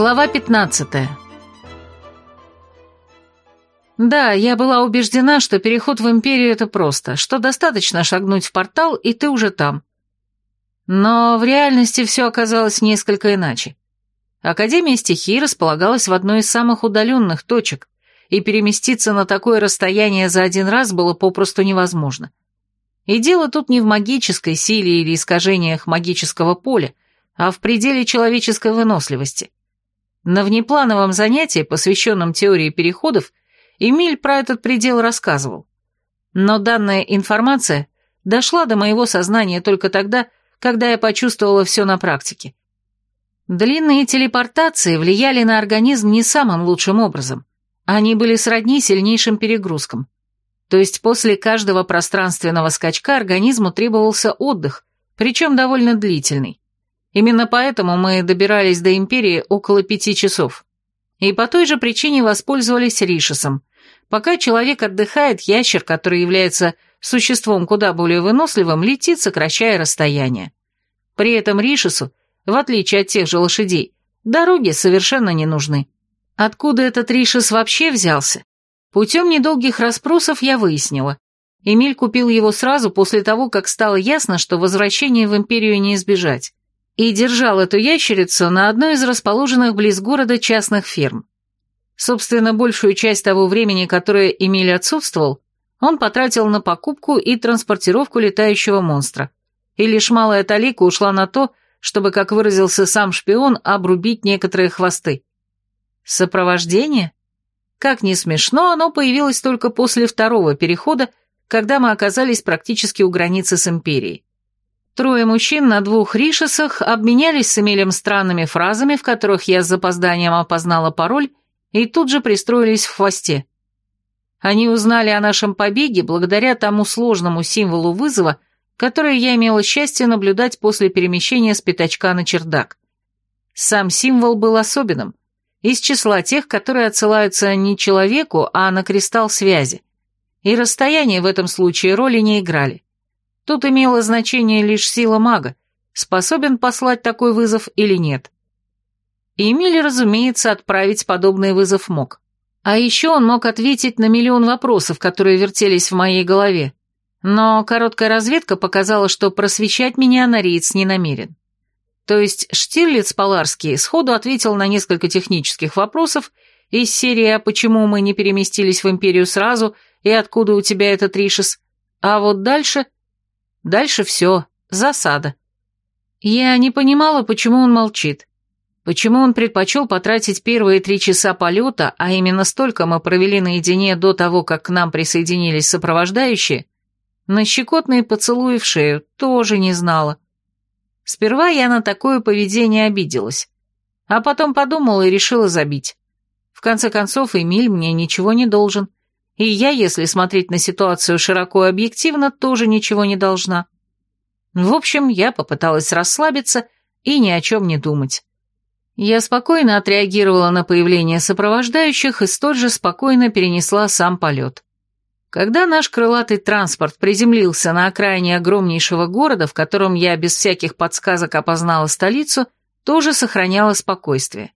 Глава 15 Да, я была убеждена, что переход в Империю — это просто, что достаточно шагнуть в портал, и ты уже там. Но в реальности все оказалось несколько иначе. Академия стихий располагалась в одной из самых удаленных точек, и переместиться на такое расстояние за один раз было попросту невозможно. И дело тут не в магической силе или искажениях магического поля, а в пределе человеческой выносливости. На внеплановом занятии, посвященном теории переходов, Эмиль про этот предел рассказывал. Но данная информация дошла до моего сознания только тогда, когда я почувствовала все на практике. Длинные телепортации влияли на организм не самым лучшим образом. Они были сродни сильнейшим перегрузкам. То есть после каждого пространственного скачка организму требовался отдых, причем довольно длительный. Именно поэтому мы добирались до Империи около пяти часов. И по той же причине воспользовались Ришесом. Пока человек отдыхает, ящер, который является существом куда более выносливым, летит, сокращая расстояние. При этом Ришесу, в отличие от тех же лошадей, дороги совершенно не нужны. Откуда этот Ришес вообще взялся? Путем недолгих расспросов я выяснила. Эмиль купил его сразу после того, как стало ясно, что возвращение в Империю не избежать, и держал эту ящерицу на одной из расположенных близ города частных ферм. Собственно, большую часть того времени, которое Эмиль отсутствовал, он потратил на покупку и транспортировку летающего монстра, и лишь малая талика ушла на то, чтобы, как выразился сам шпион, обрубить некоторые хвосты. Сопровождение? Как ни смешно, оно появилось только после второго перехода, когда мы оказались практически у границы с Империей. Трое мужчин на двух ришесах обменялись с Эмилем странными фразами, в которых я с запозданием опознала пароль, и тут же пристроились в хвосте. Они узнали о нашем побеге благодаря тому сложному символу вызова, который я имела счастье наблюдать после перемещения с пятачка на чердак. Сам символ был особенным, из числа тех, которые отсылаются не человеку, а на кристалл связи. И расстояние в этом случае роли не играли. Тут имело значение лишь сила мага, способен послать такой вызов или нет. Эмиль, разумеется, отправить подобный вызов мог. А еще он мог ответить на миллион вопросов, которые вертелись в моей голове. Но короткая разведка показала, что просвещать меня Нориец не намерен. То есть Штирлиц Поларский сходу ответил на несколько технических вопросов из серии «А почему мы не переместились в Империю сразу?» и «Откуда у тебя этот Ришес?» А вот дальше... Дальше все. Засада. Я не понимала, почему он молчит. Почему он предпочел потратить первые три часа полета, а именно столько мы провели наедине до того, как к нам присоединились сопровождающие, на щекотные поцелуи в шею, тоже не знала. Сперва я на такое поведение обиделась, а потом подумала и решила забить. В конце концов, Эмиль мне ничего не должен, и я, если смотреть на ситуацию широко и объективно, тоже ничего не должна. В общем, я попыталась расслабиться и ни о чем не думать. Я спокойно отреагировала на появление сопровождающих и столь же спокойно перенесла сам полет. Когда наш крылатый транспорт приземлился на окраине огромнейшего города, в котором я без всяких подсказок опознала столицу, тоже сохраняла спокойствие.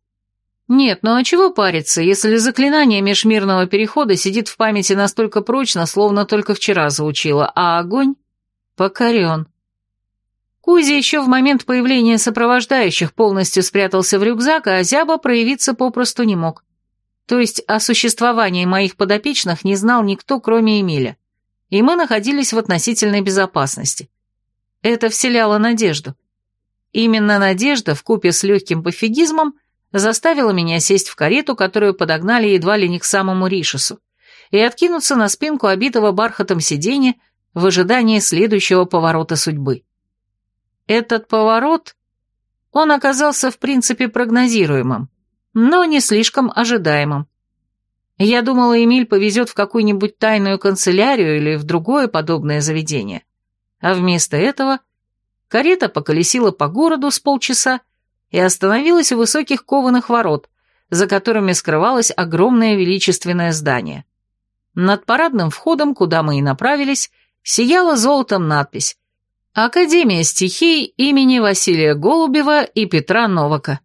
Нет, ну а чего париться, если заклинание межмирного перехода сидит в памяти настолько прочно, словно только вчера заучила, а огонь покорен. Кузя еще в момент появления сопровождающих полностью спрятался в рюкзак, а Зяба проявиться попросту не мог. То есть о существовании моих подопечных не знал никто, кроме Эмиля. И мы находились в относительной безопасности. Это вселяло надежду. Именно надежда, вкупе с легким пофигизмом, заставила меня сесть в карету, которую подогнали едва ли не к самому Ришесу, и откинуться на спинку обитого бархатом сиденья в ожидании следующего поворота судьбы. Этот поворот, он оказался в принципе прогнозируемым но не слишком ожидаемым. Я думала, Эмиль повезет в какую-нибудь тайную канцелярию или в другое подобное заведение. А вместо этого карета поколесила по городу с полчаса и остановилась у высоких кованых ворот, за которыми скрывалось огромное величественное здание. Над парадным входом, куда мы и направились, сияла золотом надпись «Академия стихий имени Василия Голубева и Петра Новака».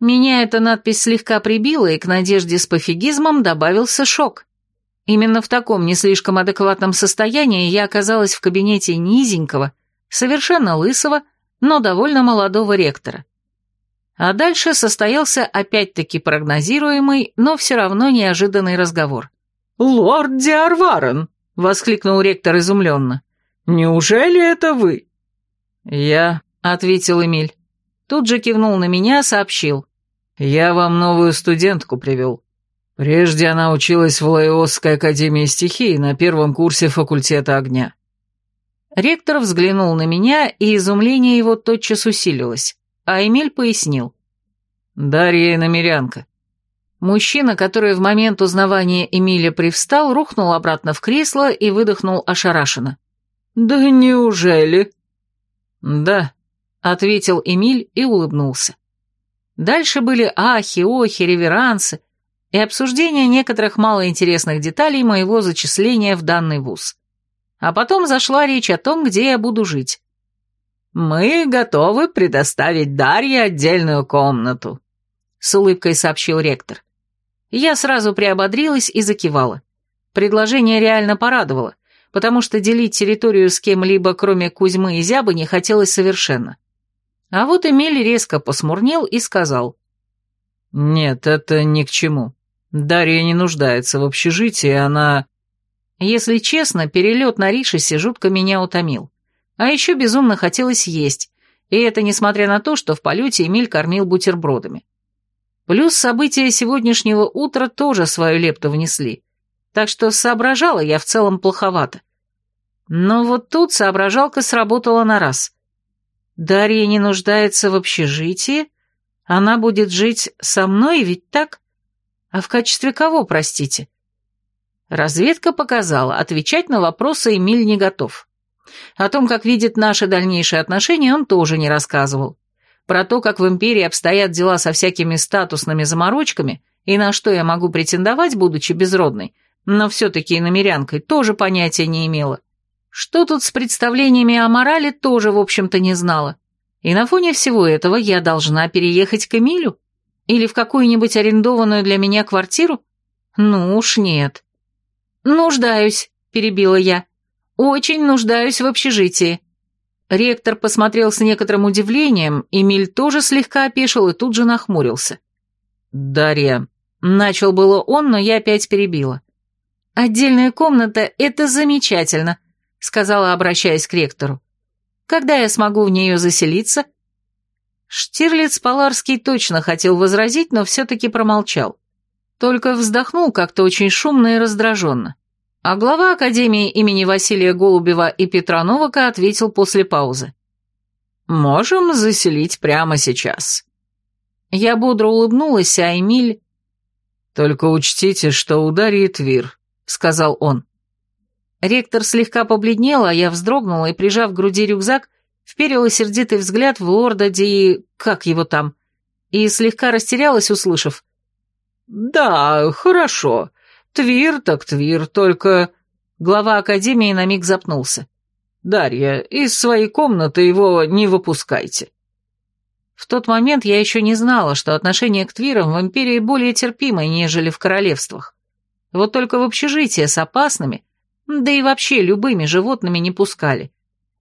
Меня эта надпись слегка прибила, и к надежде с пофигизмом добавился шок. Именно в таком не слишком адекватном состоянии я оказалась в кабинете низенького, совершенно лысого, но довольно молодого ректора. А дальше состоялся опять-таки прогнозируемый, но все равно неожиданный разговор. «Лорд Диарварен!» — воскликнул ректор изумленно. «Неужели это вы?» «Я», — ответил Эмиль. Тут же кивнул на меня, сообщил. «Я вам новую студентку привел. Прежде она училась в Лаиосской академии стихий на первом курсе факультета огня». Ректор взглянул на меня, и изумление его тотчас усилилось, а Эмиль пояснил. «Дарья иномерянка». Мужчина, который в момент узнавания Эмиля привстал, рухнул обратно в кресло и выдохнул ошарашенно. «Да неужели?» «Да», — ответил Эмиль и улыбнулся. Дальше были ахи, охи, реверансы и обсуждение некоторых малоинтересных деталей моего зачисления в данный вуз. А потом зашла речь о том, где я буду жить. «Мы готовы предоставить Дарье отдельную комнату», — с улыбкой сообщил ректор. Я сразу приободрилась и закивала. Предложение реально порадовало потому что делить территорию с кем-либо, кроме Кузьмы и Зябы, не хотелось совершенно. А вот Эмиль резко посмурнел и сказал. «Нет, это ни к чему. Дарья не нуждается в общежитии, она...» Если честно, перелет на Ришесе жутко меня утомил. А еще безумно хотелось есть, и это несмотря на то, что в полете Эмиль кормил бутербродами. Плюс события сегодняшнего утра тоже свою лепту внесли так что соображала я в целом плоховато. Но вот тут соображалка сработала на раз. Дарья не нуждается в общежитии, она будет жить со мной, ведь так? А в качестве кого, простите? Разведка показала, отвечать на вопросы Эмиль не готов. О том, как видит наши дальнейшие отношения, он тоже не рассказывал. Про то, как в империи обстоят дела со всякими статусными заморочками и на что я могу претендовать, будучи безродной, но все-таки намерянкой тоже понятия не имела. Что тут с представлениями о морали, тоже, в общем-то, не знала. И на фоне всего этого я должна переехать к Эмилю? Или в какую-нибудь арендованную для меня квартиру? Ну уж нет. «Нуждаюсь», — перебила я. «Очень нуждаюсь в общежитии». Ректор посмотрел с некоторым удивлением, Эмиль тоже слегка опешил и тут же нахмурился. «Дарья», — начал было он, но я опять перебила. «Отдельная комната — это замечательно», — сказала, обращаясь к ректору. «Когда я смогу в нее заселиться?» Штирлиц Поларский точно хотел возразить, но все-таки промолчал. Только вздохнул как-то очень шумно и раздраженно. А глава Академии имени Василия Голубева и Петра Новака ответил после паузы. «Можем заселить прямо сейчас». Я бодро улыбнулась, а Эмиль... «Только учтите, что ударит Вир сказал он. Ректор слегка побледнел, а я вздрогнула и, прижав к груди рюкзак, вперила сердитый взгляд в лорда Ди... как его там, и слегка растерялась, услышав. «Да, хорошо. Твир так твир, только...» Глава Академии на миг запнулся. «Дарья, из своей комнаты его не выпускайте». В тот момент я еще не знала, что отношение к твирам в Империи более терпимое, нежели в королевствах. Вот только в общежитие с опасными, да и вообще любыми животными не пускали.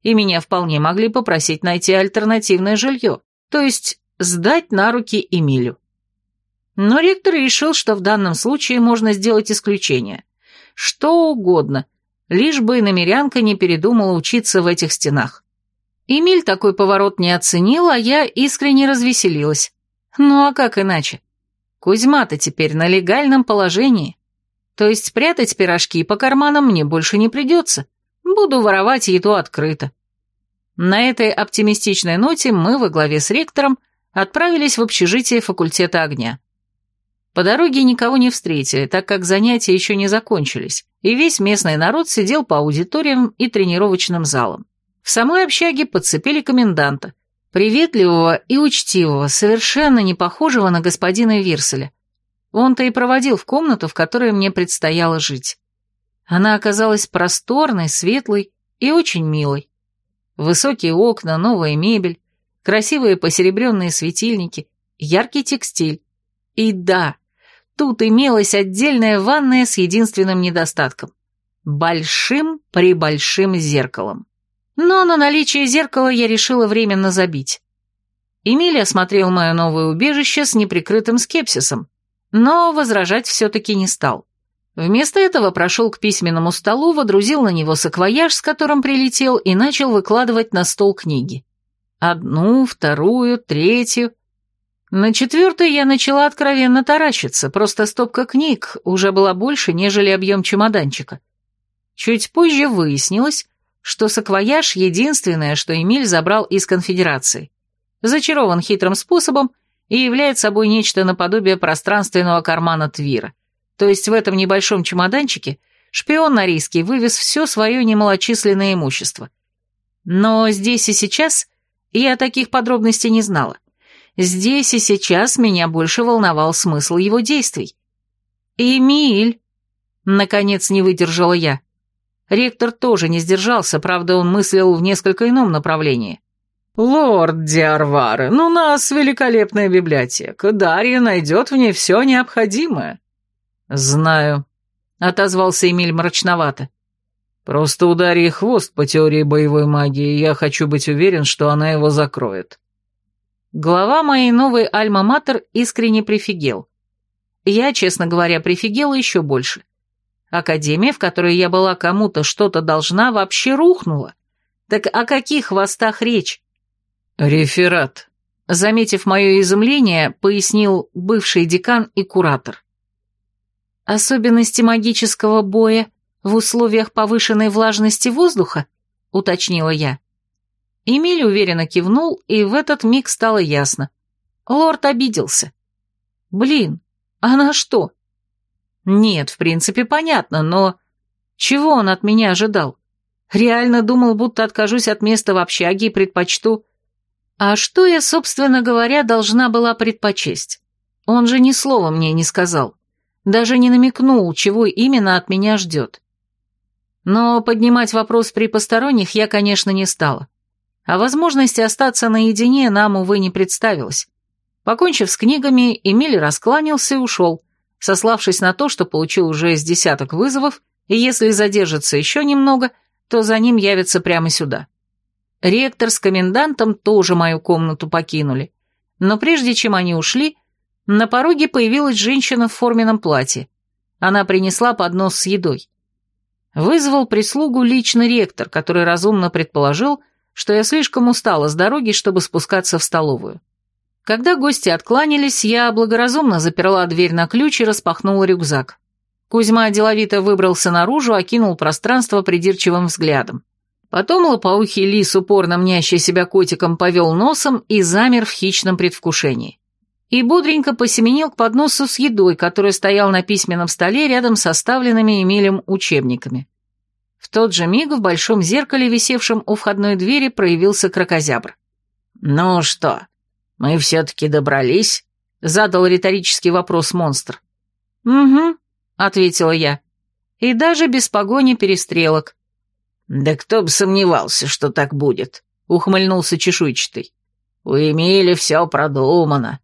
И меня вполне могли попросить найти альтернативное жилье, то есть сдать на руки Эмилю. Но ректор решил, что в данном случае можно сделать исключение. Что угодно, лишь бы намерянка не передумала учиться в этих стенах. Эмиль такой поворот не оценил, а я искренне развеселилась. Ну а как иначе? Кузьма-то теперь на легальном положении. То есть прятать пирожки по карманам мне больше не придется. Буду воровать еду открыто. На этой оптимистичной ноте мы во главе с ректором отправились в общежитие факультета огня. По дороге никого не встретили, так как занятия еще не закончились, и весь местный народ сидел по аудиториям и тренировочным залам. В самой общаге подцепили коменданта, приветливого и учтивого, совершенно не похожего на господина Вирселя. Он-то и проводил в комнату, в которой мне предстояло жить. Она оказалась просторной, светлой и очень милой. Высокие окна, новая мебель, красивые посеребренные светильники, яркий текстиль. И да, тут имелась отдельная ванная с единственным недостатком – большим-пребольшим зеркалом. Но на наличие зеркала я решила временно забить. Эмиль осмотрел мое новое убежище с неприкрытым скепсисом, но возражать все-таки не стал. Вместо этого прошел к письменному столу, водрузил на него саквояж, с которым прилетел, и начал выкладывать на стол книги. Одну, вторую, третью. На четвертой я начала откровенно таращиться, просто стопка книг уже была больше, нежели объем чемоданчика. Чуть позже выяснилось, что саквояж — единственное, что Эмиль забрал из конфедерации. Зачарован хитрым способом и является собой нечто наподобие пространственного кармана Твира. То есть в этом небольшом чемоданчике шпион Норийский вывез все свое немалочисленное имущество. Но здесь и сейчас я таких подробностей не знала. Здесь и сейчас меня больше волновал смысл его действий. «Эмиль!» — наконец не выдержала я. Ректор тоже не сдержался, правда, он мыслил в несколько ином направлении. «Лорд Диарвары, ну нас великолепная библиотека. Дарья найдет в ней все необходимое». «Знаю», — отозвался Эмиль мрачновато. «Просто у Дарьи хвост по теории боевой магии, я хочу быть уверен, что она его закроет». Глава моей новой альма-матер искренне прифигел. Я, честно говоря, прифигела еще больше. Академия, в которой я была кому-то что-то должна, вообще рухнула. Так о каких хвостах речь? «Реферат», — заметив мое изумление, пояснил бывший декан и куратор. «Особенности магического боя в условиях повышенной влажности воздуха?» — уточнила я. Эмиль уверенно кивнул, и в этот миг стало ясно. Лорд обиделся. «Блин, она что?» «Нет, в принципе, понятно, но...» Чего он от меня ожидал? Реально думал, будто откажусь от места в общаге и предпочту... А что я, собственно говоря, должна была предпочесть? Он же ни слова мне не сказал даже не намекнул, чего именно от меня ждет. Но поднимать вопрос при посторонних я, конечно, не стала. А возможности остаться наедине нам, увы, не представилось. Покончив с книгами, Эмиль раскланялся и ушел, сославшись на то, что получил уже с десяток вызовов, и если задержится еще немного, то за ним явится прямо сюда. Ректор с комендантом тоже мою комнату покинули, но прежде чем они ушли, на пороге появилась женщина в форменном платье. Она принесла поднос с едой. Вызвал прислугу лично ректор, который разумно предположил, что я слишком устала с дороги, чтобы спускаться в столовую. Когда гости откланялись, я благоразумно заперла дверь на ключ и распахнула рюкзак. Кузьма деловито выбрался наружу, окинул пространство придирчивым взглядом. Потом лопоухий лис, упорно мнящий себя котиком, повел носом и замер в хищном предвкушении и бодренько посеменил к подносу с едой, который стоял на письменном столе рядом с оставленными Эмилем учебниками. В тот же миг в большом зеркале, висевшем у входной двери, проявился крокозябр. «Ну что, мы все-таки добрались?» — задал риторический вопрос монстр. «Угу», — ответила я. «И даже без погони перестрелок». «Да кто бы сомневался, что так будет», — ухмыльнулся чешуйчатый. «У Эмили все продумано».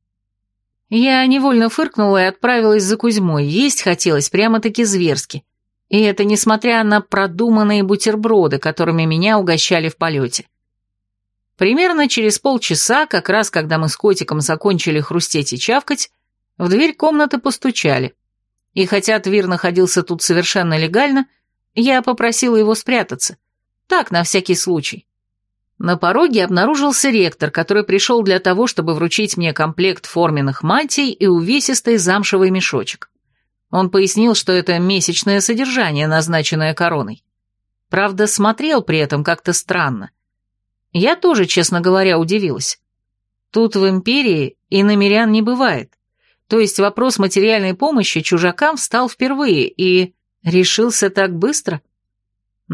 Я невольно фыркнула и отправилась за Кузьмой, есть хотелось прямо-таки зверски. И это несмотря на продуманные бутерброды, которыми меня угощали в полете. Примерно через полчаса, как раз когда мы с котиком закончили хрустеть и чавкать, в дверь комнаты постучали. И хотя Твир находился тут совершенно легально, я попросила его спрятаться. Так, на всякий случай. На пороге обнаружился ректор, который пришел для того, чтобы вручить мне комплект форменных мантий и увесистый замшевый мешочек. Он пояснил, что это месячное содержание, назначенное короной. Правда, смотрел при этом как-то странно. Я тоже, честно говоря, удивилась. Тут в империи и намерян не бывает. То есть вопрос материальной помощи чужакам встал впервые и решился так быстро –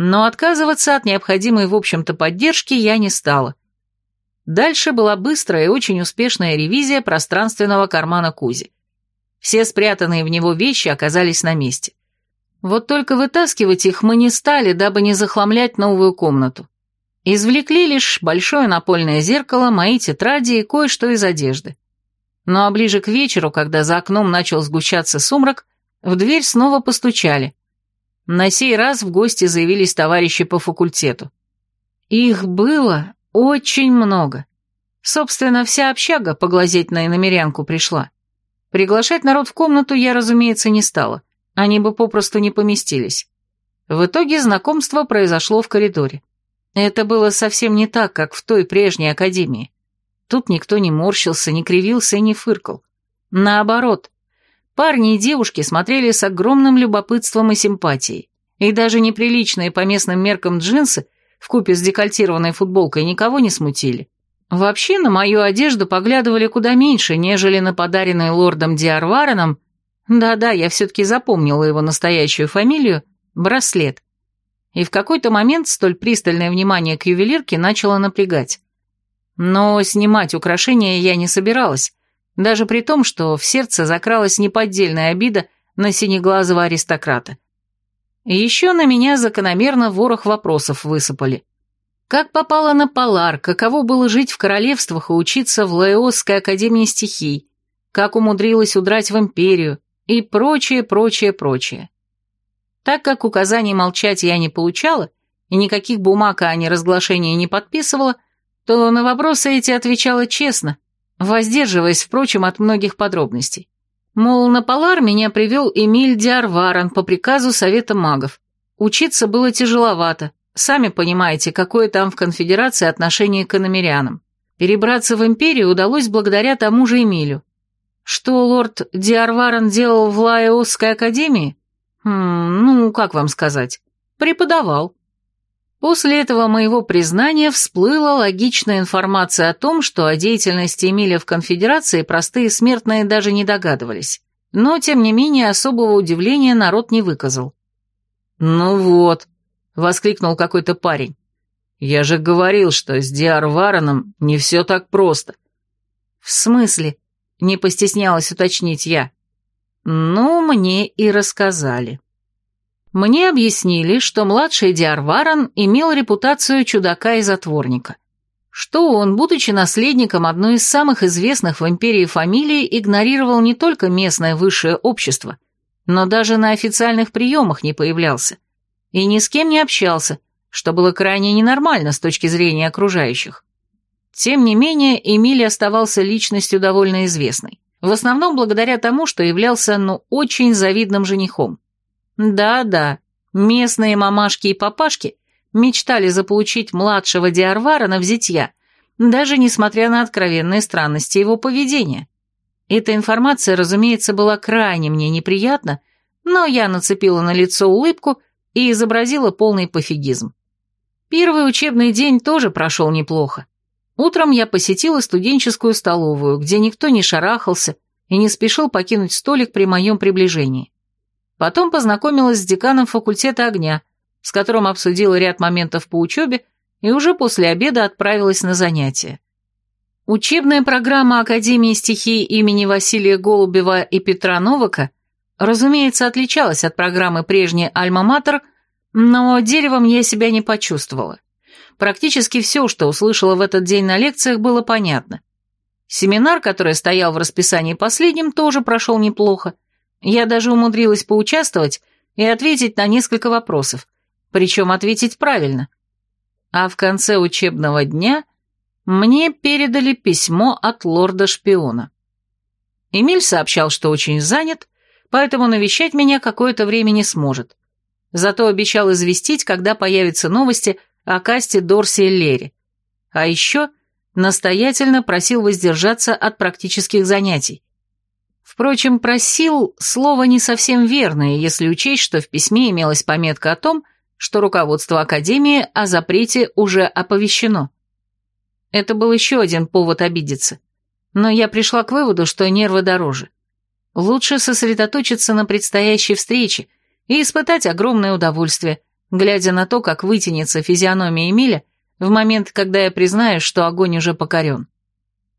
но отказываться от необходимой, в общем-то, поддержки я не стала. Дальше была быстрая и очень успешная ревизия пространственного кармана Кузи. Все спрятанные в него вещи оказались на месте. Вот только вытаскивать их мы не стали, дабы не захламлять новую комнату. Извлекли лишь большое напольное зеркало, мои тетради и кое-что из одежды. Ну а ближе к вечеру, когда за окном начал сгущаться сумрак, в дверь снова постучали. На сей раз в гости заявились товарищи по факультету. Их было очень много. Собственно, вся общага поглазеть на иномерянку пришла. Приглашать народ в комнату я, разумеется, не стала. Они бы попросту не поместились. В итоге знакомство произошло в коридоре. Это было совсем не так, как в той прежней академии. Тут никто не морщился, не кривился и не фыркал. Наоборот, парни и девушки смотрели с огромным любопытством и симпатией. И даже неприличные по местным меркам джинсы вкупе с декольтированной футболкой никого не смутили. Вообще на мою одежду поглядывали куда меньше, нежели на подаренный лордом Диарвареном, да-да, я все-таки запомнила его настоящую фамилию, браслет. И в какой-то момент столь пристальное внимание к ювелирке начало напрягать. Но снимать украшения я не собиралась, даже при том, что в сердце закралась неподдельная обида на синеглазого аристократа. Еще на меня закономерно ворох вопросов высыпали. Как попала на Полар, каково было жить в королевствах и учиться в Лаэосской академии стихий, как умудрилась удрать в империю и прочее, прочее, прочее. Так как указаний молчать я не получала и никаких бумаг о неразглашении не подписывала, то на вопросы эти отвечала честно, воздерживаясь, впрочем, от многих подробностей. Мол, на Полар меня привел Эмиль Диарваран по приказу Совета магов. Учиться было тяжеловато, сами понимаете, какое там в конфедерации отношение к иномерянам. Перебраться в империю удалось благодаря тому же Эмилю. Что лорд Диарваран делал в Лаэосской академии? Хм, ну, как вам сказать, преподавал. После этого моего признания всплыла логичная информация о том, что о деятельности Эмиля в конфедерации простые смертные даже не догадывались. Но, тем не менее, особого удивления народ не выказал. «Ну вот», — воскликнул какой-то парень, — «я же говорил, что с Диар Вараном не все так просто». «В смысле?» — не постеснялась уточнить я. «Ну, мне и рассказали». Мне объяснили, что младший Диарваран имел репутацию чудака и затворника. Что он, будучи наследником одной из самых известных в империи фамилий, игнорировал не только местное высшее общество, но даже на официальных приемах не появлялся. И ни с кем не общался, что было крайне ненормально с точки зрения окружающих. Тем не менее, Эмилий оставался личностью довольно известной. В основном благодаря тому, что являлся, ну, очень завидным женихом. Да-да, местные мамашки и папашки мечтали заполучить младшего Диарвара на взятья, даже несмотря на откровенные странности его поведения. Эта информация, разумеется, была крайне мне неприятна, но я нацепила на лицо улыбку и изобразила полный пофигизм. Первый учебный день тоже прошел неплохо. Утром я посетила студенческую столовую, где никто не шарахался и не спешил покинуть столик при моем приближении. Потом познакомилась с деканом факультета огня, с которым обсудила ряд моментов по учебе и уже после обеда отправилась на занятия. Учебная программа Академии стихий имени Василия Голубева и Петра Новака, разумеется, отличалась от программы прежней «Альма-Матер», но деревом я себя не почувствовала. Практически все, что услышала в этот день на лекциях, было понятно. Семинар, который стоял в расписании последним, тоже прошел неплохо. Я даже умудрилась поучаствовать и ответить на несколько вопросов, причем ответить правильно. А в конце учебного дня мне передали письмо от лорда-шпиона. Эмиль сообщал, что очень занят, поэтому навещать меня какое-то время не сможет. Зато обещал известить, когда появятся новости о касте Дорси и Лере. А еще настоятельно просил воздержаться от практических занятий. Впрочем, просил слово не совсем верное, если учесть, что в письме имелась пометка о том, что руководство Академии о запрете уже оповещено. Это был еще один повод обидеться. Но я пришла к выводу, что нервы дороже. Лучше сосредоточиться на предстоящей встрече и испытать огромное удовольствие, глядя на то, как вытянется физиономия Эмиля в момент, когда я признаю, что огонь уже покорен.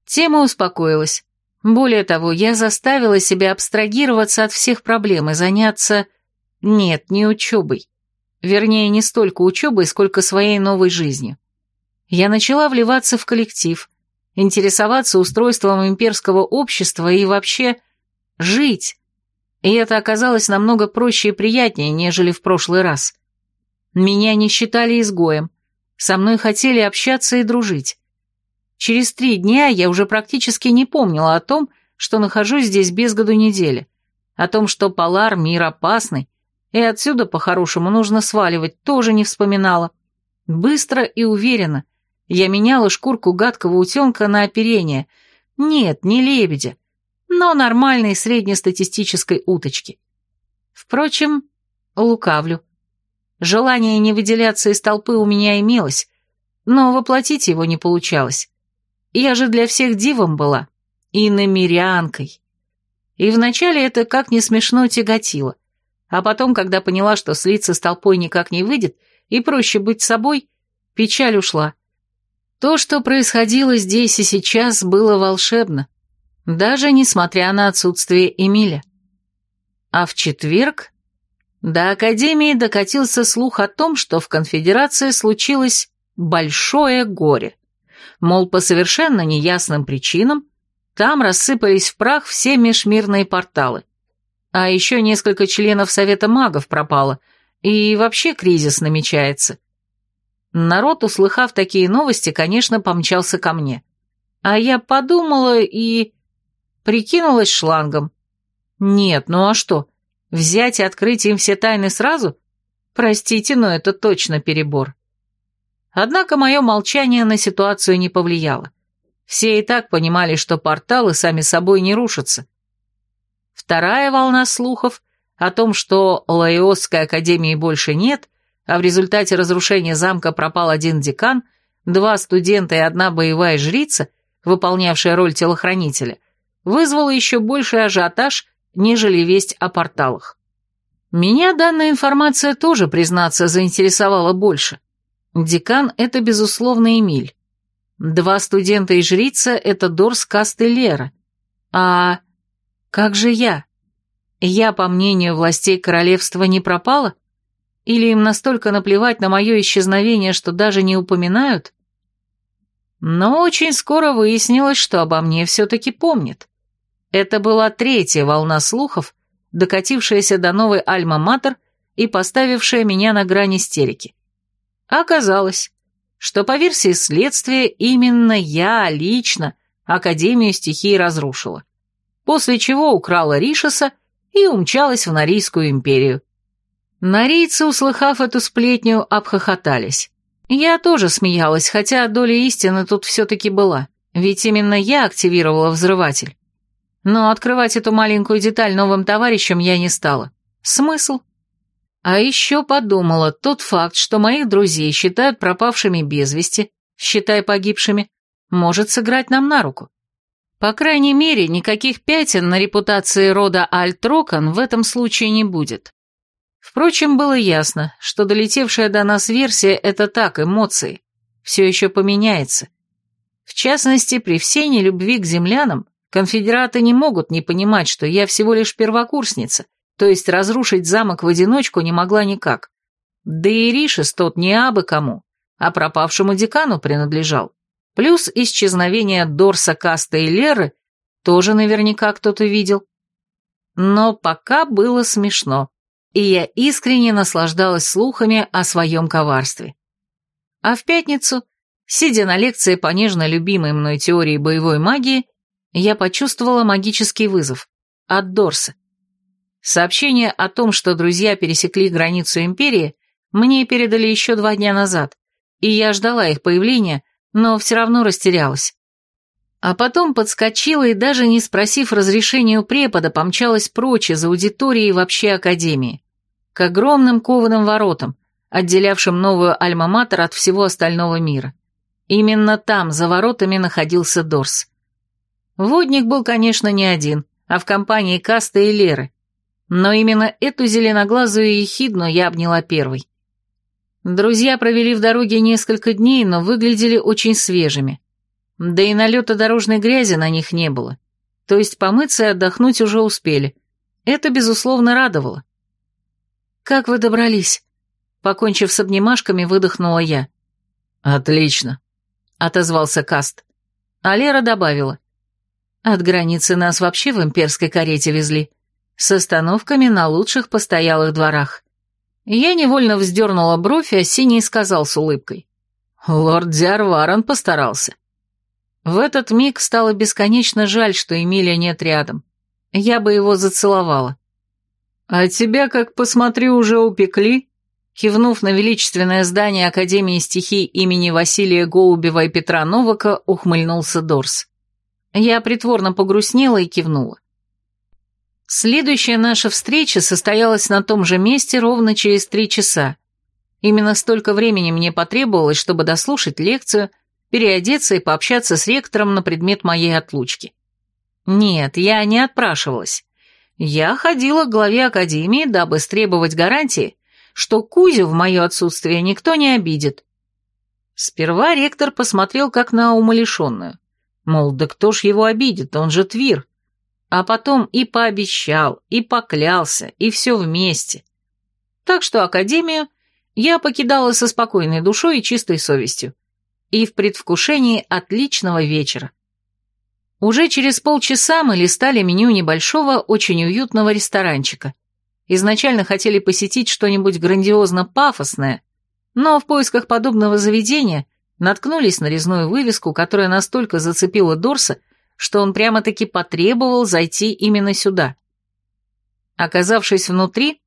Тема успокоилась. Более того, я заставила себя абстрагироваться от всех проблем и заняться... Нет, не учебой. Вернее, не столько учебой, сколько своей новой жизнью. Я начала вливаться в коллектив, интересоваться устройством имперского общества и вообще жить. И это оказалось намного проще и приятнее, нежели в прошлый раз. Меня не считали изгоем, со мной хотели общаться и дружить. Через три дня я уже практически не помнила о том, что нахожусь здесь без году недели, о том, что Полар — мир опасный, и отсюда по-хорошему нужно сваливать, тоже не вспоминала. Быстро и уверенно я меняла шкурку гадкого утенка на оперение. Нет, не лебедя, но нормальной среднестатистической уточки. Впрочем, лукавлю. Желание не выделяться из толпы у меня имелось, но воплотить его не получалось. Я же для всех дивом была, и намерянкой. И вначале это как не смешно тяготило, а потом, когда поняла, что слиться с толпой никак не выйдет, и проще быть собой, печаль ушла. То, что происходило здесь и сейчас, было волшебно, даже несмотря на отсутствие Эмиля. А в четверг до Академии докатился слух о том, что в конфедерации случилось большое горе. Мол, по совершенно неясным причинам там рассыпались в прах все межмирные порталы. А еще несколько членов Совета магов пропало, и вообще кризис намечается. Народ, услыхав такие новости, конечно, помчался ко мне. А я подумала и... прикинулась шлангом. Нет, ну а что, взять и открыть им все тайны сразу? Простите, но это точно перебор. Однако мое молчание на ситуацию не повлияло. Все и так понимали, что порталы сами собой не рушатся. Вторая волна слухов о том, что Лаиосской академии больше нет, а в результате разрушения замка пропал один декан, два студента и одна боевая жрица, выполнявшая роль телохранителя, вызвала еще больший ажиотаж, нежели весть о порталах. Меня данная информация тоже, признаться, заинтересовала больше. Декан — это, безусловно, Эмиль. Два студента и жрица — это Дорс, Каст и Лера. А как же я? Я, по мнению властей королевства, не пропала? Или им настолько наплевать на мое исчезновение, что даже не упоминают? Но очень скоро выяснилось, что обо мне все-таки помнят. Это была третья волна слухов, докатившаяся до новой Альма-Матер и поставившая меня на грани истерики. Оказалось, что по версии следствия именно я лично Академию стихий разрушила, после чего украла Ришеса и умчалась в Норийскую империю. Норийцы, услыхав эту сплетню, обхохотались. Я тоже смеялась, хотя доля истины тут все-таки была, ведь именно я активировала взрыватель. Но открывать эту маленькую деталь новым товарищам я не стала. Смысл? А еще подумала, тот факт, что моих друзей считают пропавшими без вести, считай погибшими, может сыграть нам на руку. По крайней мере, никаких пятен на репутации рода Альтрокон в этом случае не будет. Впрочем, было ясно, что долетевшая до нас версия – это так, эмоции. Все еще поменяется. В частности, при всей нелюбви к землянам, конфедераты не могут не понимать, что я всего лишь первокурсница – то есть разрушить замок в одиночку не могла никак. Да и Ришес тот не абы кому, а пропавшему декану принадлежал. Плюс исчезновение Дорса, Каста и Леры тоже наверняка кто-то видел. Но пока было смешно, и я искренне наслаждалась слухами о своем коварстве. А в пятницу, сидя на лекции по нежно любимой мной теории боевой магии, я почувствовала магический вызов от Дорса. Сообщение о том, что друзья пересекли границу Империи, мне передали еще два дня назад, и я ждала их появления, но все равно растерялась. А потом подскочила и даже не спросив разрешения у препода, помчалась прочь из аудитории и вообще академии, к огромным кованым воротам, отделявшим новую Альма-Матер от всего остального мира. Именно там, за воротами, находился Дорс. Водник был, конечно, не один, а в компании Каста и Леры, но именно эту зеленоглазую ехидну я обняла первой. Друзья провели в дороге несколько дней, но выглядели очень свежими. Да и налета дорожной грязи на них не было. То есть помыться и отдохнуть уже успели. Это, безусловно, радовало. «Как вы добрались?» Покончив с обнимашками, выдохнула я. «Отлично», — отозвался Каст. А Лера добавила. От границы нас вообще в имперской карете везли, с остановками на лучших постоялых дворах. Я невольно вздернула бровь, а Синий сказал с улыбкой. Лорд Диарварон постарался. В этот миг стало бесконечно жаль, что Эмилия нет рядом. Я бы его зацеловала. «А тебя, как посмотрю, уже упекли?» Кивнув на величественное здание Академии стихий имени Василия Голубева и Петра Новака, ухмыльнулся Дорс. Я притворно погрустнела и кивнула. Следующая наша встреча состоялась на том же месте ровно через три часа. Именно столько времени мне потребовалось, чтобы дослушать лекцию, переодеться и пообщаться с ректором на предмет моей отлучки. Нет, я не отпрашивалась. Я ходила к главе академии, дабы стребовать гарантии, что Кузю в мое отсутствие никто не обидит. Сперва ректор посмотрел как на умалишенную. Мол, да кто ж его обидит, он же твир. А потом и пообещал, и поклялся, и все вместе. Так что академию я покидала со спокойной душой и чистой совестью. И в предвкушении отличного вечера. Уже через полчаса мы листали меню небольшого, очень уютного ресторанчика. Изначально хотели посетить что-нибудь грандиозно пафосное, но в поисках подобного заведения наткнулись на резную вывеску, которая настолько зацепила Дорса, что он прямо-таки потребовал зайти именно сюда. Оказавшись внутри,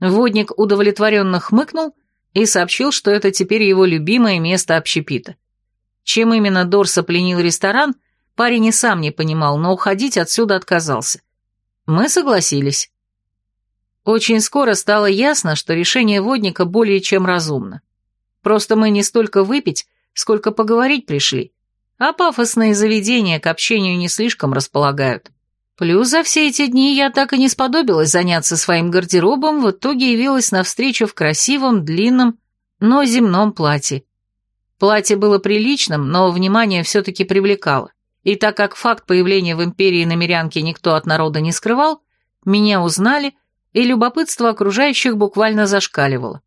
водник удовлетворенно хмыкнул и сообщил, что это теперь его любимое место общепита. Чем именно Дорса пленил ресторан – Парень и сам не понимал, но уходить отсюда отказался. Мы согласились. Очень скоро стало ясно, что решение водника более чем разумно. Просто мы не столько выпить, сколько поговорить пришли, а пафосные заведения к общению не слишком располагают. Плюс за все эти дни я так и не сподобилась заняться своим гардеробом, в итоге явилась навстречу в красивом, длинном, но земном платье. Платье было приличным, но внимание все-таки привлекало. И так как факт появления в империи намерянки никто от народа не скрывал, меня узнали, и любопытство окружающих буквально зашкаливало.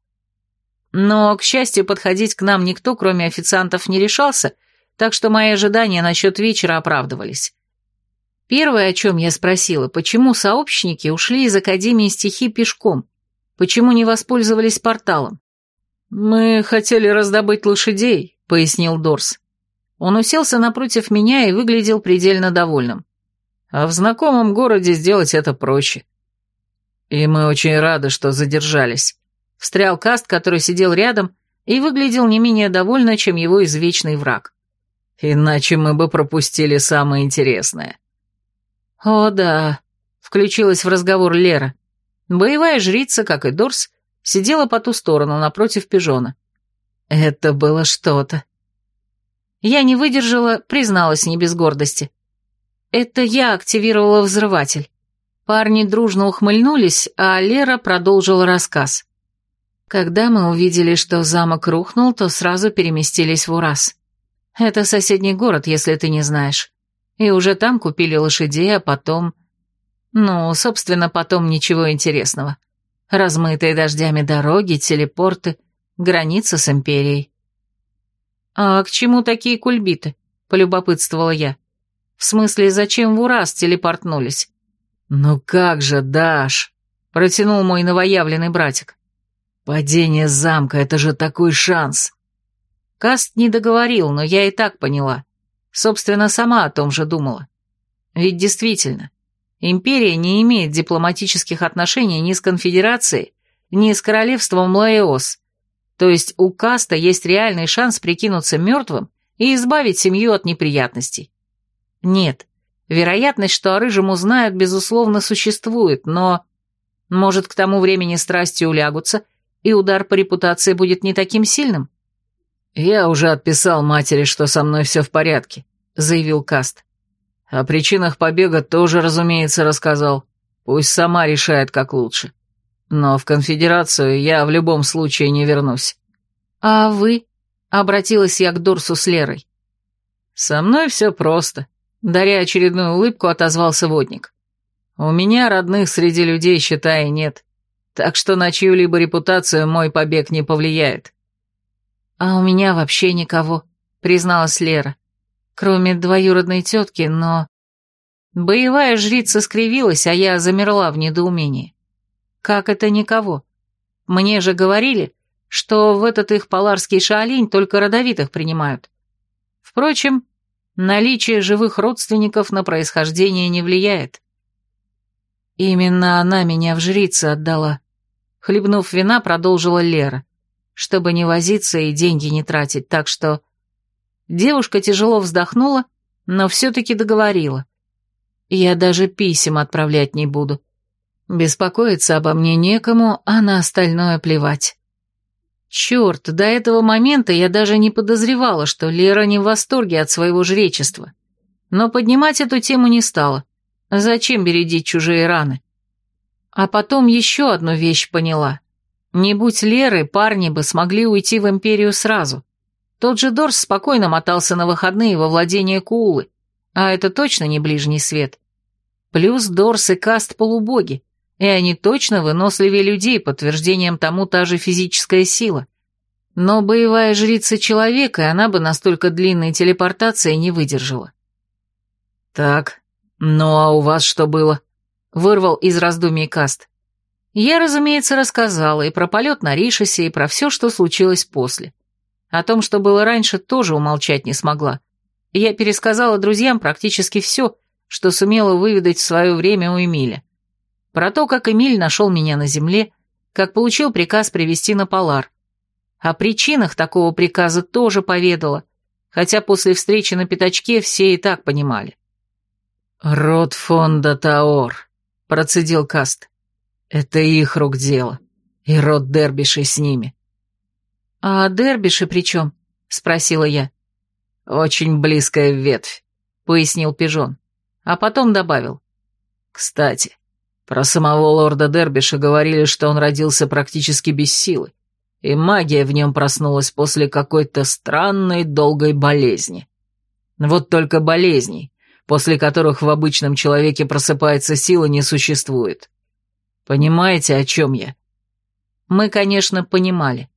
Но, к счастью, подходить к нам никто, кроме официантов, не решался, так что мои ожидания насчет вечера оправдывались. Первое, о чем я спросила, почему сообщники ушли из Академии стихий пешком, почему не воспользовались порталом. «Мы хотели раздобыть лошадей», — пояснил Дорс. Он уселся напротив меня и выглядел предельно довольным. А в знакомом городе сделать это проще. И мы очень рады, что задержались. Встрял Каст, который сидел рядом и выглядел не менее довольно, чем его извечный враг. Иначе мы бы пропустили самое интересное. О, да, включилась в разговор Лера. Боевая жрица, как и Дорс, сидела по ту сторону, напротив пижона. Это было что-то. Я не выдержала, призналась не без гордости. Это я активировала взрыватель. Парни дружно ухмыльнулись, а Лера продолжила рассказ. Когда мы увидели, что замок рухнул, то сразу переместились в Урас. Это соседний город, если ты не знаешь. И уже там купили лошадей, а потом... Ну, собственно, потом ничего интересного. Размытые дождями дороги, телепорты, граница с Империей. «А к чему такие кульбиты?» — полюбопытствовала я. «В смысле, зачем в Ураз телепортнулись?» «Ну как же, Даш!» — протянул мой новоявленный братик. «Падение замка — это же такой шанс!» Каст не договорил, но я и так поняла. Собственно, сама о том же думала. Ведь действительно, империя не имеет дипломатических отношений ни с конфедерацией, ни с королевством Лаэос, то есть у Каста есть реальный шанс прикинуться мертвым и избавить семью от неприятностей. Нет, вероятность, что о Рыжем узнают, безусловно, существует, но... Может, к тому времени страсти улягутся, и удар по репутации будет не таким сильным? «Я уже отписал матери, что со мной все в порядке», — заявил Каст. «О причинах побега тоже, разумеется, рассказал. Пусть сама решает, как лучше. Но в конфедерацию я в любом случае не вернусь. А вы? Обратилась я к Дурсу с Лерой. Со мной все просто. Даря очередную улыбку, отозвался водник. У меня родных среди людей, считай, нет. Так что на чью-либо репутацию мой побег не повлияет. А у меня вообще никого, призналась Лера. Кроме двоюродной тетки, но... Боевая жрица скривилась, а я замерла в недоумении. Как это никого? Мне же говорили, что в этот их поларский шаолинь только родовитых принимают. Впрочем, наличие живых родственников на происхождение не влияет. Именно она меня в жрицы отдала. Хлебнув вина, продолжила Лера, чтобы не возиться и деньги не тратить, так что... Девушка тяжело вздохнула, но все-таки договорила. Я даже писем отправлять не буду. Беспокоиться обо мне некому, а на остальное плевать. Черт, до этого момента я даже не подозревала, что Лера не в восторге от своего жречества. Но поднимать эту тему не стала. Зачем бередить чужие раны? А потом еще одну вещь поняла. Не будь Леры, парни бы смогли уйти в Империю сразу. Тот же Дорс спокойно мотался на выходные во владение Куулы, а это точно не ближний свет. Плюс Дорс и Каст полубоги, и они точно выносливее людей, подтверждением тому та же физическая сила. Но боевая жрица человека, она бы настолько длинной телепортации не выдержала. «Так, ну а у вас что было?» — вырвал из раздумий Каст. Я, разумеется, рассказала и про полет на Ришесе, и про все, что случилось после. О том, что было раньше, тоже умолчать не смогла. Я пересказала друзьям практически все, что сумела выведать в свое время у Эмиля. Про то, как Эмиль нашел меня на земле, как получил приказ привести на Полар. О причинах такого приказа тоже поведала, хотя после встречи на пятачке все и так понимали. «Род фонда Таор», — процедил Каст. «Это их рук дело, и род Дербишей с ними». «А Дербиши при чем?» — спросила я. «Очень близкая ветвь», — пояснил Пижон, а потом добавил. «Кстати, про самого лорда Дербиша говорили, что он родился практически без силы, и магия в нем проснулась после какой-то странной долгой болезни. Вот только болезней, после которых в обычном человеке просыпается сила, не существует. Понимаете, о чем я? Мы, конечно, понимали.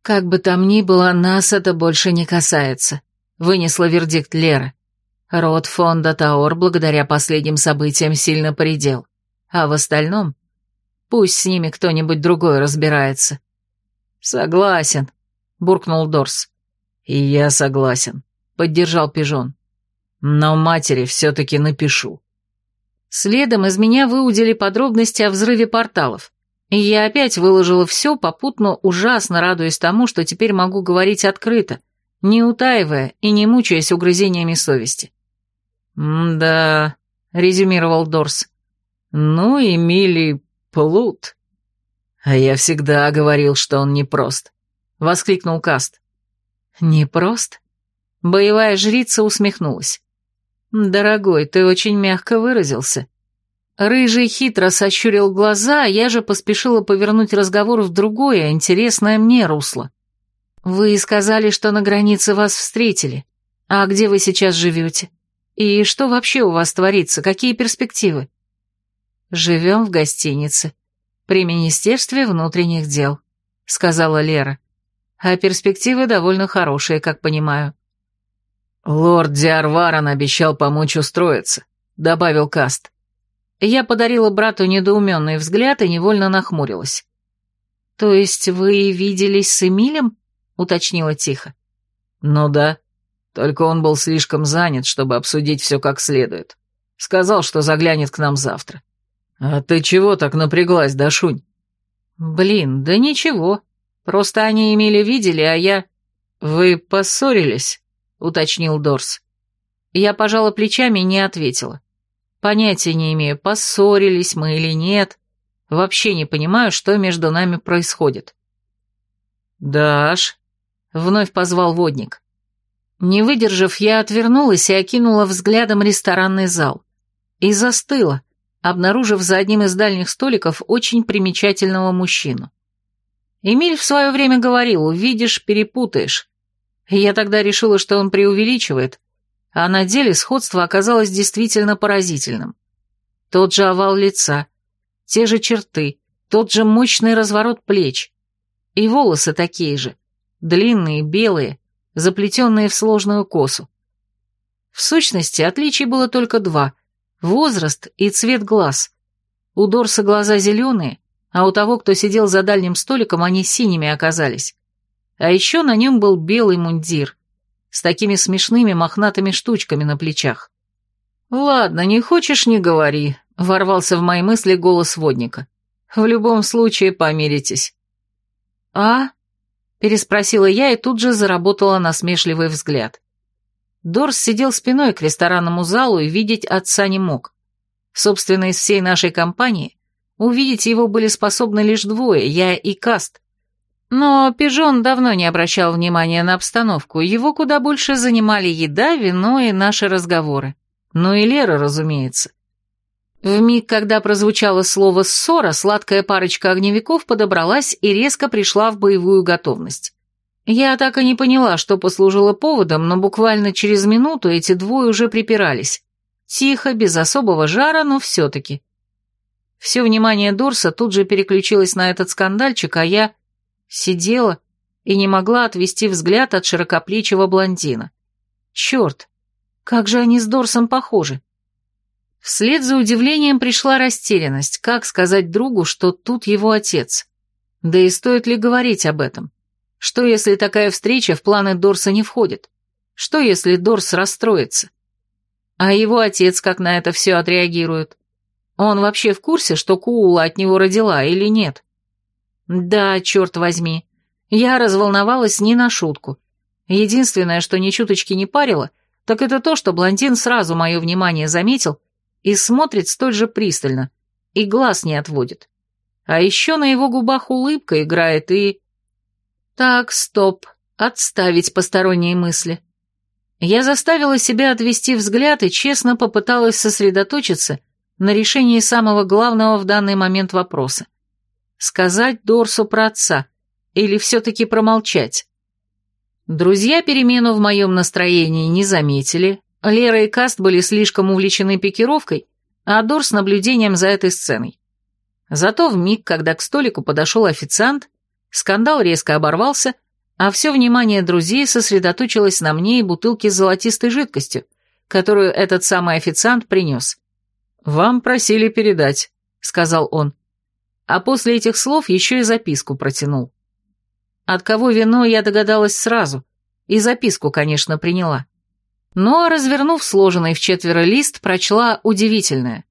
Как бы там ни было, нас это больше не касается, вынесла вердикт Лера. Род фонда Таор благодаря последним событиям сильно поредел а в остальном пусть с ними кто-нибудь другой разбирается. Согласен, буркнул Дорс. И я согласен, поддержал Пижон. Но матери все-таки напишу. Следом из меня выудили подробности о взрыве порталов, и я опять выложила все, попутно ужасно радуясь тому, что теперь могу говорить открыто, не утаивая и не мучаясь угрызениями совести. «Да», — резюмировал Дорс, ну, Эмилий Плут. А я всегда говорил, что он непрост. Воскликнул Каст. Непрост? Боевая жрица усмехнулась. «Дорогой, ты очень мягко выразился». Рыжий хитро сощурил глаза, а я же поспешила повернуть разговор в другое, интересное мне русло. «Вы сказали, что на границе вас встретили. А где вы сейчас живете? И что вообще у вас творится? Какие перспективы?» «Живем в гостинице. При Министерстве внутренних дел», — сказала Лера. «А перспективы довольно хорошие, как понимаю». «Лорд Диарваран обещал помочь устроиться», — добавил Каст. Я подарила брату недоуменный взгляд и невольно нахмурилась. «То есть вы виделись с Эмилем?» — уточнила тихо. «Ну да, только он был слишком занят, чтобы обсудить все как следует. Сказал, что заглянет к нам завтра. «А ты чего так напряглась, Дашунь?» «Блин, да ничего. Просто они имели видели, а я...» «Вы поссорились?» — уточнил Дорс. Я пожала плечами и не ответила. Понятия не имею, поссорились мы или нет. Вообще не понимаю, что между нами происходит. «Даш?» — вновь позвал водник. Не выдержав, я отвернулась и окинула взглядом ресторанный зал. И застыла, обнаружив за одним из дальних столиков очень примечательного мужчину. Эмиль в свое время говорил, увидишь, перепутаешь. Я тогда решила, что он преувеличивает, а на деле сходство оказалось действительно поразительным. Тот же овал лица, те же черты, тот же мощный разворот плеч. И волосы такие же, длинные, белые, заплетенные в сложную косу. В сущности, отличий было только два – возраст и цвет глаз. У Дорса глаза зеленые, а у того, кто сидел за дальним столиком, они синими оказались. А еще на нем был белый мундир с такими смешными мохнатыми штучками на плечах. «Ладно, не хочешь – не говори», – ворвался в мои мысли голос водника. «В любом случае помиритесь». «А?» – переспросила я и тут же заработала насмешливый взгляд. Дорс сидел спиной к ресторанному залу и видеть отца не мог. Собственно, из всей нашей компании увидеть его были способны лишь двое, я и Каст. Но Пижон давно не обращал внимания на обстановку, его куда больше занимали еда, вино и наши разговоры. Ну и Лера, разумеется. В миг, когда прозвучало слово «ссора», сладкая парочка огневиков подобралась и резко пришла в боевую готовность. Я так и не поняла, что послужило поводом, но буквально через минуту эти двое уже припирались. Тихо, без особого жара, но все-таки. Все внимание Дорса тут же переключилось на этот скандальчик, а я сидела и не могла отвести взгляд от широкоплечего блондина. Черт, как же они с Дорсом похожи. Вслед за удивлением пришла растерянность, как сказать другу, что тут его отец. Да и стоит ли говорить об этом? Что, если такая встреча в планы Дорса не входит? Что, если Дорс расстроится? А его отец как на это все отреагирует? Он вообще в курсе, что Куула от него родила или нет? Да, черт возьми, я разволновалась не на шутку. Единственное, что ни чуточки не парило, так это то, что блондин сразу мое внимание заметил и смотрит столь же пристально, и глаз не отводит. А еще на его губах улыбка играет и... Так, стоп, отставить посторонние мысли. Я заставила себя отвести взгляд и честно попыталась сосредоточиться на решении самого главного в данный момент вопроса. Сказать Дорсу про отца или все-таки промолчать? Друзья перемену в моем настроении не заметили, Лера и Каст были слишком увлечены пикировкой, а Дорс наблюдением за этой сценой. Зато в миг, когда к столику подошел официант, Скандал резко оборвался, а все внимание друзей сосредоточилось на мне и бутылке с золотистой жидкостью, которую этот самый официант принес. «Вам просили передать», — сказал он. А после этих слов еще и записку протянул. От кого вино, я догадалась сразу, и записку, конечно, приняла. Но, развернув сложенный в четверо лист, прочла удивительное.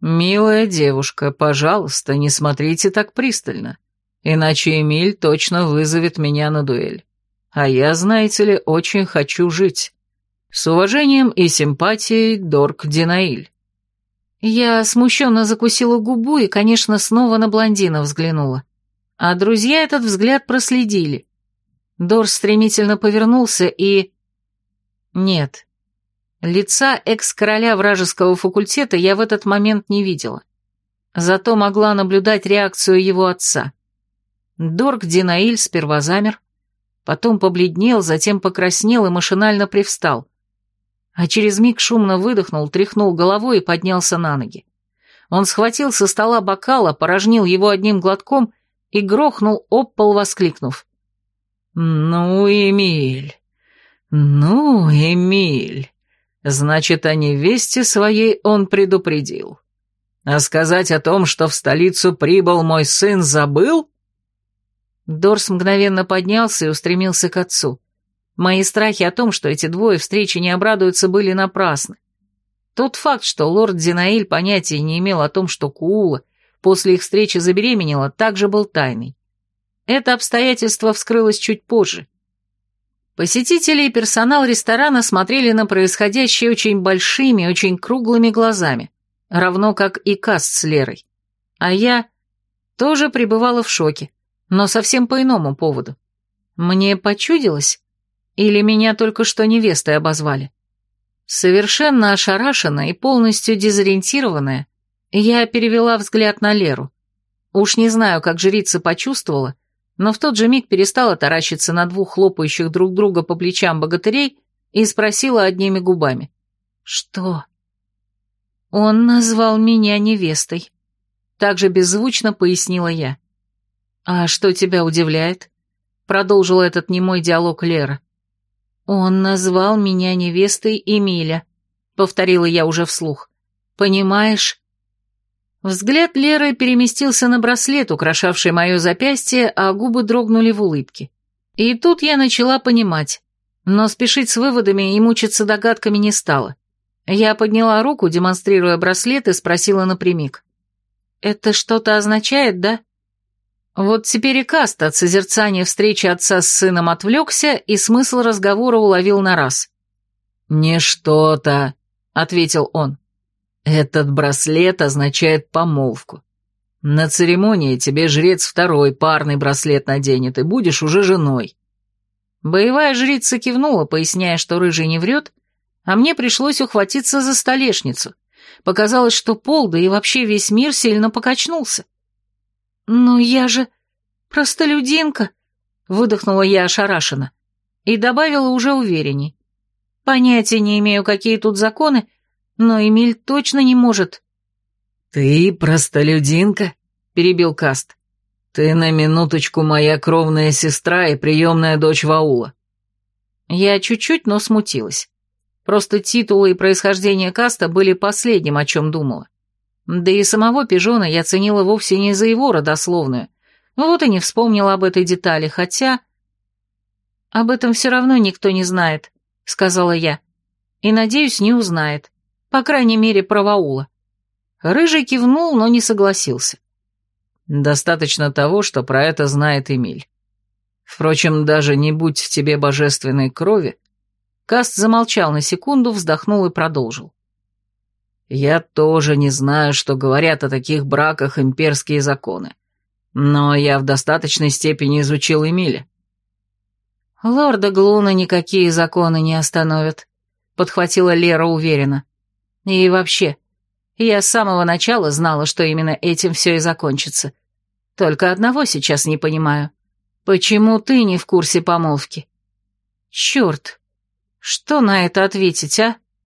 «Милая девушка, пожалуйста, не смотрите так пристально. Иначе Эмиль точно вызовет меня на дуэль. А я, знаете ли, очень хочу жить. С уважением и симпатией, Дорк Динаиль. Я смущенно закусила губу и, конечно, снова на блондина взглянула. А друзья этот взгляд проследили. Дор стремительно повернулся и... Нет. Лица экс-короля вражеского факультета я в этот момент не видела. Зато могла наблюдать реакцию его отца. Дорг Динаиль сперва замер, потом побледнел, затем покраснел и машинально привстал. А через миг шумно выдохнул, тряхнул головой и поднялся на ноги. Он схватил со стола бокал, опорожнил его одним глотком и грохнул об пол, воскликнув. «Ну, Эмиль! Ну, Эмиль! Значит, о невесте своей он предупредил. А сказать о том, что в столицу прибыл мой сын, забыл?» Дорс мгновенно поднялся и устремился к отцу. Мои страхи о том, что эти двое встречи не обрадуются, были напрасны. Тот факт, что лорд Зинаиль понятия не имел о том, что Куула после их встречи забеременела, также был тайной. Это обстоятельство вскрылось чуть позже. Посетители и персонал ресторана смотрели на происходящее очень большими, очень круглыми глазами, равно как и Каст с Лерой. А я тоже пребывала в шоке но совсем по иному поводу. Мне почудилось? Или меня только что невестой обозвали? Совершенно ошарашенная и полностью дезориентированная, я перевела взгляд на Леру. Уж не знаю, как жрица почувствовала, но в тот же миг перестала таращиться на двух хлопающих друг друга по плечам богатырей и спросила одними губами. «Что?» «Он назвал меня невестой», — также беззвучно пояснила я. «А что тебя удивляет?» — продолжила этот немой диалог Лера. «Он назвал меня невестой Эмиля», — повторила я уже вслух. «Понимаешь?» Взгляд Леры переместился на браслет, украшавший мое запястье, а губы дрогнули в улыбке. И тут я начала понимать, но спешить с выводами и мучиться догадками не стала. Я подняла руку, демонстрируя браслет, и спросила напрямик. «Это что-то означает, да?» Вот теперь и Каст от созерцания встречи отца с сыном отвлекся и смысл разговора уловил на раз. «Не что-то», — ответил он. «Этот браслет означает помолвку. На церемонии тебе жрец второй парный браслет наденет, и будешь уже женой». Боевая жрица кивнула, поясняя, что рыжий не врет, а мне пришлось ухватиться за столешницу. Показалось, что пол, да и вообще весь мир сильно покачнулся. «Но я же простолюдинка», — выдохнула я ошарашенно и добавила уже уверенней. «Понятия не имею, какие тут законы, но Эмиль точно не может». «Ты простолюдинка?» — перебил Каст. «Ты на минуточку моя кровная сестра и приемная дочь Ваула». Я чуть-чуть, но смутилась. Просто титулы и происхождение Каста были последним, о чем думала. Да и самого пижона я ценила вовсе не за его родословную. Вот и не вспомнила об этой детали, хотя... «Об этом все равно никто не знает», — сказала я. «И, надеюсь, не узнает. По крайней мере, про Ваула». Рыжий кивнул, но не согласился. «Достаточно того, что про это знает Эмиль. Впрочем, даже не будь в тебе божественной крови...» Каст замолчал на секунду, вздохнул и продолжил. Я тоже не знаю, что говорят о таких браках имперские законы. Но я в достаточной степени изучил Эмиля. «Лорда Глуна никакие законы не остановят», — подхватила Лера уверенно. «И вообще, я с самого начала знала, что именно этим все и закончится. Только одного сейчас не понимаю. Почему ты не в курсе помолвки?» «Черт, что на это ответить, а?»